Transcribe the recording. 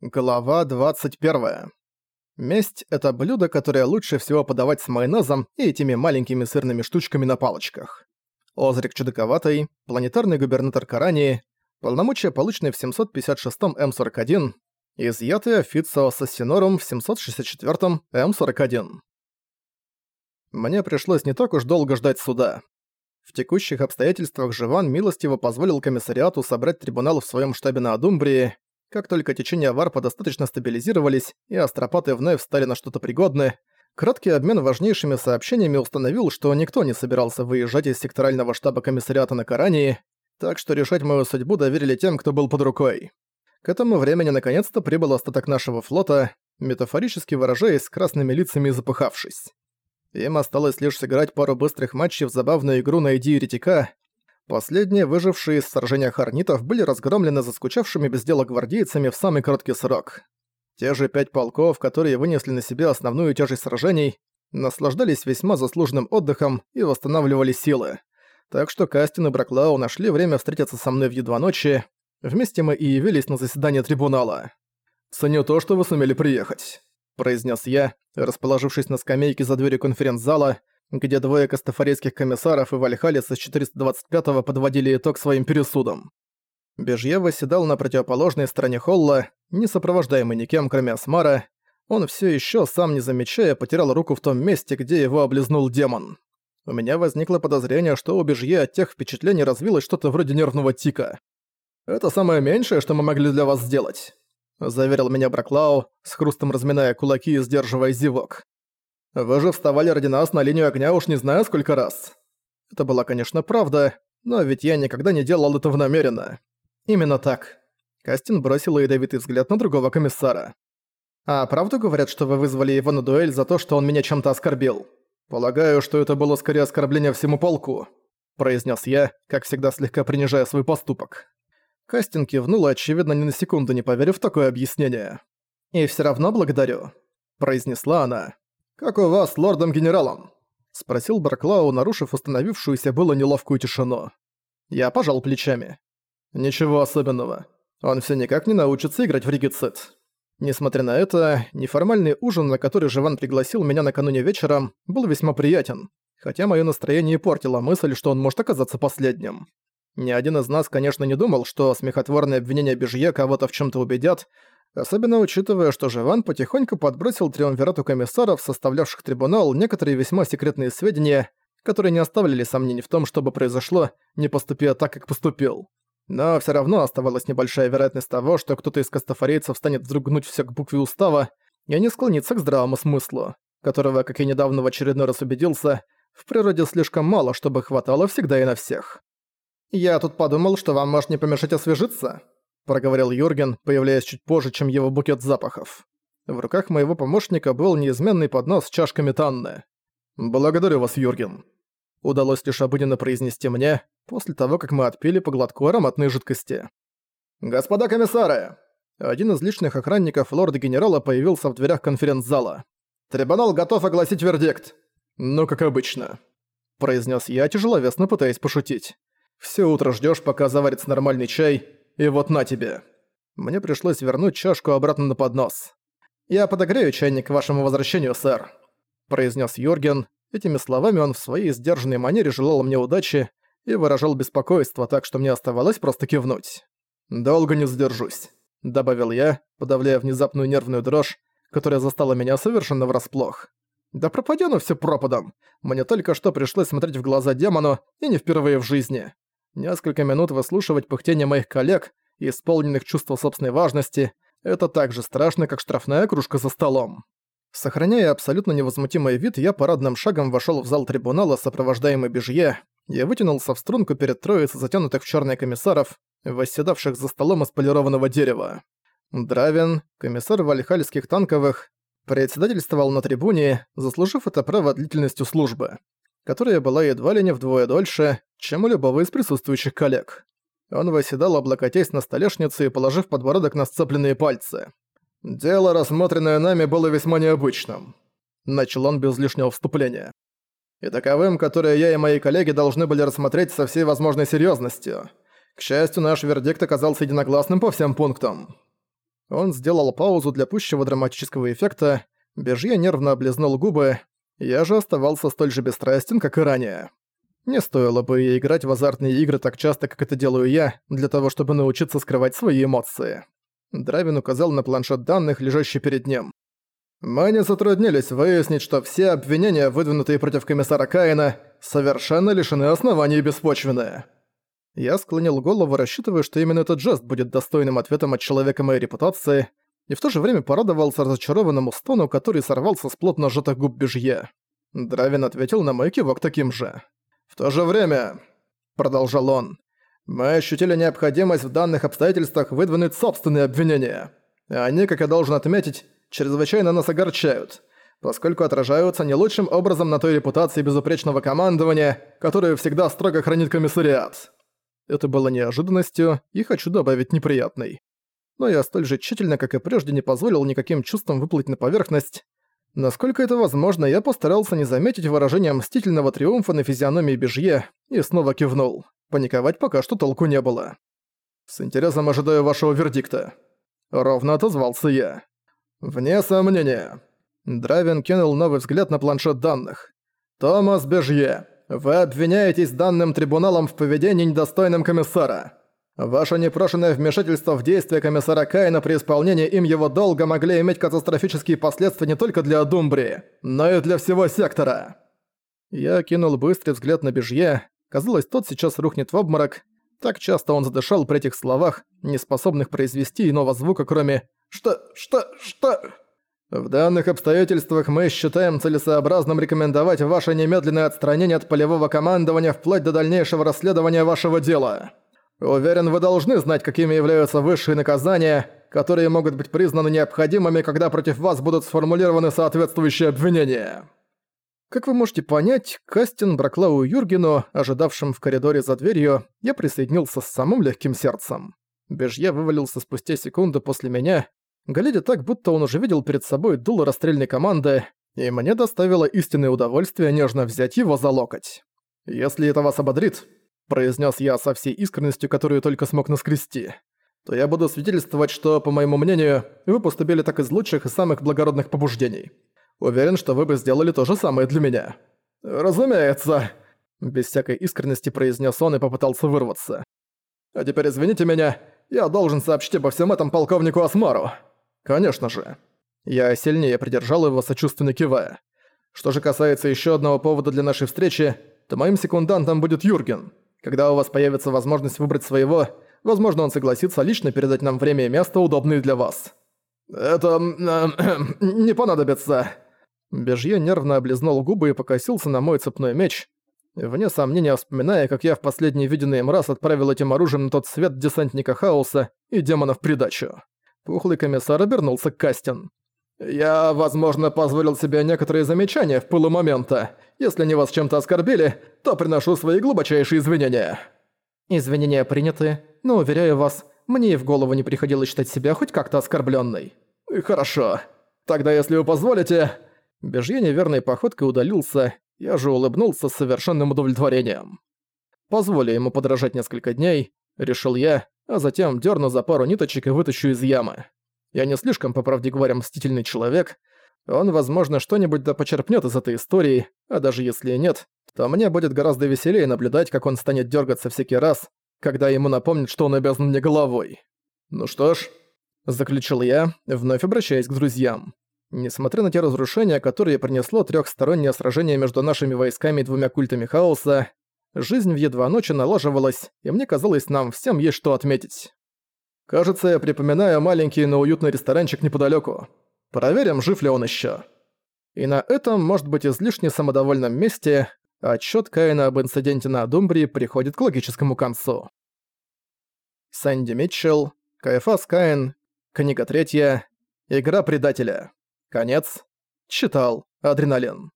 Глава 21. Месть – это блюдо, которое лучше всего подавать с майонезом и этими маленькими сырными штучками на палочках. Озрик Чудаковатый, планетарный губернатор Карании, полномочия, полученные в 756-м М41, изъятые Официо Ассасинорум в 764-м М41. Мне пришлось не так уж долго ждать суда. В текущих обстоятельствах Живан милостиво позволил комиссариату собрать трибунал в своем штабе на Адумбрии, как только течения варпа достаточно стабилизировались и астропаты вновь стали на что-то пригодны, краткий обмен важнейшими сообщениями установил, что никто не собирался выезжать из секторального штаба комиссариата на Карании, так что решать мою судьбу доверили тем, кто был под рукой. К этому времени наконец-то прибыл остаток нашего флота, метафорически выражаясь с красными лицами и запыхавшись. Им осталось лишь сыграть пару быстрых матчей в забавную игру «Найди еретика», Последние, выжившие из сражения хорнитов, были разгромлены заскучавшими без дела гвардейцами в самый короткий срок. Те же пять полков, которые вынесли на себя основную тяжесть сражений, наслаждались весьма заслуженным отдыхом и восстанавливали силы. Так что Кастин и Браклау нашли время встретиться со мной в едва ночи. Вместе мы и явились на заседание трибунала. «Ценю то, что вы сумели приехать», – произнес я, расположившись на скамейке за дверью конференц-зала, где двое кастафорейских комиссаров и Вальхалис из 425-го подводили итог своим пересудам. Бежье восседал на противоположной стороне холла, не сопровождаемый никем, кроме Асмара. Он все еще, сам не замечая, потерял руку в том месте, где его облизнул демон. У меня возникло подозрение, что у Бежье от тех впечатлений развилось что-то вроде нервного тика. «Это самое меньшее, что мы могли для вас сделать», — заверил меня Браклау, с хрустом разминая кулаки и сдерживая зевок. Вы же вставали ради нас на линию огня уж не знаю сколько раз. Это была, конечно, правда, но ведь я никогда не делал этого намеренно. Именно так. Кастин бросил ядовитый взгляд на другого комиссара. А правду говорят, что вы вызвали его на дуэль за то, что он меня чем-то оскорбил? Полагаю, что это было скорее оскорбление всему полку, произнес я, как всегда слегка принижая свой поступок. Кастин кивнул, очевидно, ни на секунду не поверив в такое объяснение. «И всё равно благодарю», — произнесла она. «Как у вас лордом-генералом?» — спросил Барклау, нарушив установившуюся было неловкую тишину. Я пожал плечами. «Ничего особенного. Он все никак не научится играть в ригицит». Несмотря на это, неформальный ужин, на который Живан пригласил меня накануне вечером, был весьма приятен, хотя мое настроение портило мысль, что он может оказаться последним. Ни один из нас, конечно, не думал, что смехотворные обвинения Бежье кого-то в чем то убедят, Особенно учитывая, что Живан потихоньку подбросил триумвирату комиссаров, составлявших трибунал, некоторые весьма секретные сведения, которые не оставляли сомнений в том, что бы произошло, не поступя так, как поступил. Но все равно оставалась небольшая вероятность того, что кто-то из кастафорейцев станет вдруг гнуть все к букве устава и не склонится к здравому смыслу, которого, как я недавно в очередной раз убедился, в природе слишком мало, чтобы хватало всегда и на всех. «Я тут подумал, что вам может не помешать освежиться», проговорил Юрген, появляясь чуть позже, чем его букет запахов. В руках моего помощника был неизменный поднос с чашками Танны. «Благодарю вас, Юрген». Удалось лишь обыденно произнести мне, после того, как мы отпили по глотку ароматной жидкости. «Господа комиссары!» Один из личных охранников лорда-генерала появился в дверях конференц-зала. «Трибунал готов огласить вердикт!» «Ну, как обычно», — произнес я, тяжеловесно пытаясь пошутить. «Все утро ждешь, пока заварится нормальный чай, и вот на тебе. Мне пришлось вернуть чашку обратно на поднос. «Я подогрею чайник к вашему возвращению, сэр», – произнес Йорген. Этими словами он в своей сдержанной манере желал мне удачи и выражал беспокойство, так что мне оставалось просто кивнуть. «Долго не задержусь», – добавил я, подавляя внезапную нервную дрожь, которая застала меня совершенно врасплох. «Да пропади оно всё пропадом! Мне только что пришлось смотреть в глаза демону, и не впервые в жизни. Несколько минут выслушивать пыхтение моих коллег, исполненных чувства собственной важности, это так же страшно, как штрафная кружка за столом. Сохраняя абсолютно невозмутимый вид, я парадным шагом вошел в зал трибунала, сопровождаемый Бежье, и вытянулся в струнку перед троицей затянутых в черные комиссаров, восседавших за столом из полированного дерева. Дравин, комиссар вальхальских танковых, председательствовал на трибуне, заслужив это право длительностью службы которая была едва ли не вдвое дольше, чем у любого из присутствующих коллег. Он восседал, облокотясь на столешницу и положив подбородок на сцепленные пальцы. «Дело, рассмотренное нами, было весьма необычным», — начал он без лишнего вступления. «И таковым, которое я и мои коллеги должны были рассмотреть со всей возможной серьезностью. К счастью, наш вердикт оказался единогласным по всем пунктам». Он сделал паузу для пущего драматического эффекта, Бежье нервно облизнул губы, я же оставался столь же бесстрастен, как и ранее. Не стоило бы играть в азартные игры так часто, как это делаю я, для того, чтобы научиться скрывать свои эмоции. Дравин указал на планшет данных, лежащий перед ним. «Мы не затруднились выяснить, что все обвинения, выдвинутые против комиссара Каина, совершенно лишены оснований и беспочвенные». Я склонил голову, рассчитывая, что именно этот жест будет достойным ответом от человека моей репутации, и в то же время порадовался разочарованному стону, который сорвался с плотно сжатых губ Бежье. Дравин ответил на мой кивок таким же. «В то же время», — продолжал он, — «мы ощутили необходимость в данных обстоятельствах выдвинуть собственные обвинения. Они, как я должен отметить, чрезвычайно нас огорчают, поскольку отражаются не лучшим образом на той репутации безупречного командования, которую всегда строго хранит комиссариат». Это было неожиданностью, и хочу добавить неприятной. Но я столь же тщательно, как и прежде, не позволил никаким чувствам выплыть на поверхность, Насколько это возможно, я постарался не заметить выражение мстительного триумфа на физиономии Бежье и снова кивнул. Паниковать пока что толку не было. «С интересом ожидаю вашего вердикта». Ровно отозвался я. «Вне сомнения». Дравин кинул новый взгляд на планшет данных. «Томас Бежье, вы обвиняетесь данным трибуналом в поведении недостойным комиссара. Ваше непрошенное вмешательство в действия комиссара Каина при исполнении им его долга могли иметь катастрофические последствия не только для Думбрии, но и для всего сектора. Я кинул быстрый взгляд на Бежье. Казалось, тот сейчас рухнет в обморок. Так часто он задышал при этих словах, не способных произвести иного звука, кроме «что, что, что...» В данных обстоятельствах мы считаем целесообразным рекомендовать ваше немедленное отстранение от полевого командования вплоть до дальнейшего расследования вашего дела. Уверен, вы должны знать, какими являются высшие наказания, которые могут быть признаны необходимыми, когда против вас будут сформулированы соответствующие обвинения. Как вы можете понять, Кастин Браклау Юргену, ожидавшим в коридоре за дверью, я присоединился с самым легким сердцем. Бежье вывалился спустя секунду после меня, глядя так, будто он уже видел перед собой дуло расстрельной команды, и мне доставило истинное удовольствие нежно взять его за локоть. «Если это вас ободрит, произнес я со всей искренностью, которую только смог наскрести, то я буду свидетельствовать, что, по моему мнению, вы поступили так из лучших и самых благородных побуждений. Уверен, что вы бы сделали то же самое для меня. Разумеется, без всякой искренности произнес он и попытался вырваться. А теперь извините меня, я должен сообщить обо всем этом полковнику Осмару. Конечно же. Я сильнее придержал его, сочувственно кивая. Что же касается еще одного повода для нашей встречи, то моим секундантом будет Юрген. Когда у вас появится возможность выбрать своего, возможно, он согласится лично передать нам время и место, удобные для вас. Это... Э, не понадобится. Бежье нервно облизнул губы и покосился на мой цепной меч, вне сомнения вспоминая, как я в последний виденный им раз отправил этим оружием на тот свет десантника хаоса и демона в придачу. Пухлый комиссар обернулся к Кастин. «Я, возможно, позволил себе некоторые замечания в пылу момента. Если они вас чем-то оскорбили, то приношу свои глубочайшие извинения». «Извинения приняты, но, уверяю вас, мне и в голову не приходилось считать себя хоть как-то оскорбленной. «Хорошо. Тогда, если вы позволите...» Бежье неверной походкой удалился, я же улыбнулся с совершенным удовлетворением. «Позволю ему подражать несколько дней», — решил я, а затем дерну за пару ниточек и вытащу из ямы. Я не слишком, по правде говоря, мстительный человек. Он, возможно, что-нибудь да почерпнет из этой истории, а даже если и нет, то мне будет гораздо веселее наблюдать, как он станет дергаться всякий раз, когда ему напомнят, что он обязан мне головой. Ну что ж, заключил я, вновь обращаясь к друзьям. Несмотря на те разрушения, которые принесло трехстороннее сражение между нашими войсками и двумя культами хаоса, жизнь в едва ночи налаживалась, и мне казалось, нам всем есть что отметить. Кажется, я припоминаю маленький, но уютный ресторанчик неподалеку. Проверим, жив ли он еще. И на этом, может быть, излишне самодовольном месте отчет Каина об инциденте на Думбрии приходит к логическому концу. Сэнди Митчелл, Кайфас Каин, книга третья, Игра предателя. Конец. Читал. Адреналин.